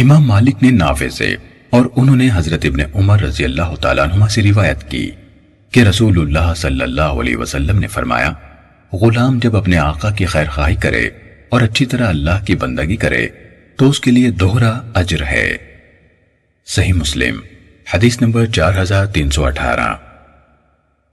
امام مالک نے نافع سے اور انہوں نے حضرت ابن عمر رضی اللہ تعالیٰ عنہ سے روایت کی کہ رسول اللہ صلی اللہ علیہ وسلم نے فرمایا، غلام جب اپنے آقا کی خیر خواہی کرے اور اچھی طرح اللہ کی بندگی کرے، تو اس کے لیے دوہرا اجر ہے۔ صحیح مسلم، حدیث نمبر چار ہزار تین سو اٹھارہ۔